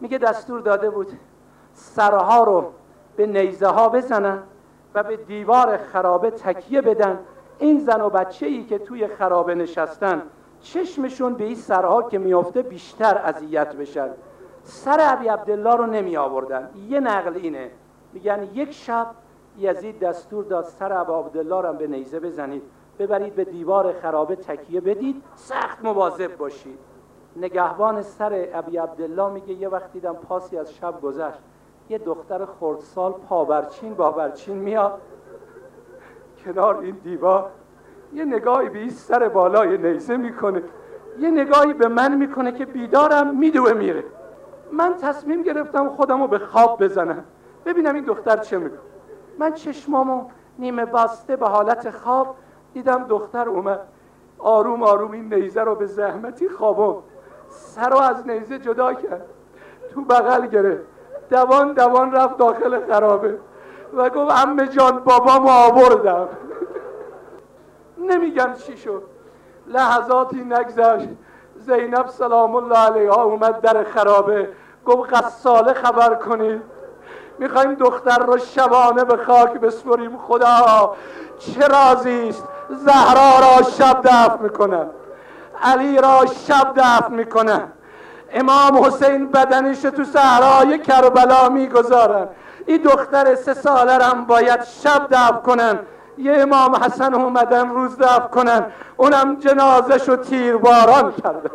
میگه دستور داده بود سرها رو به نیزه ها بزنن و به دیوار خرابه تکیه بدن. این زن و بچه ای که توی خرابه نشستن چشمشون به این سرها که میافته بیشتر اذیت بشن. سر ابی عبدالله رو نمی آوردن یه نقل اینه. میگن یک شب یزید دستور داد سر ابی عبدالله رو به نیزه بزنید. ببرید به دیوار خرابه تکیه بدید. سخت مواظب باشید. نگهبان سر ابی عبدالله میگه یه وقت دیدم پاسی از شب گذشت. یه دختر خردسال پابرچین بابرچین میاد. کنار این دیوار یه نگاهی به این سر بالای نیزه می‌کنه. یه نگاهی به من می‌کنه که بیدارم میدوه میره. من تصمیم گرفتم خودم رو به خواب بزنم. ببینم این دختر چه می‌کنه من چشمامو نیمه بسته به حالت خواب دیدم دختر اومد. آروم آروم این نیزه رو به زحمتی خوابم سر رو از نیزه جدا کرد. تو بغل گرفت. دوان دوان رفت داخل خرابه. و گفت امه جان بابامو آوردم. نمیگم چی شد. لحظاتی نگذشت. زینب سلام الله علیها اومد در خرابه. گفت قصاله خبر کنید. می‌خوایم دختر رو شبانه به خاک بسپریم. خدا چه رازی است؟ زهرا را شب دفن می‌کنن. علی را شب دفن می‌کنن امام حسین بدنش تو صحرای کربلا می‌گذارن این دختر سه ساله هم باید شب دفن کنن. یه امام حسن اومدن روز دفن کنن. اونم جنازش رو تیرباران کرده.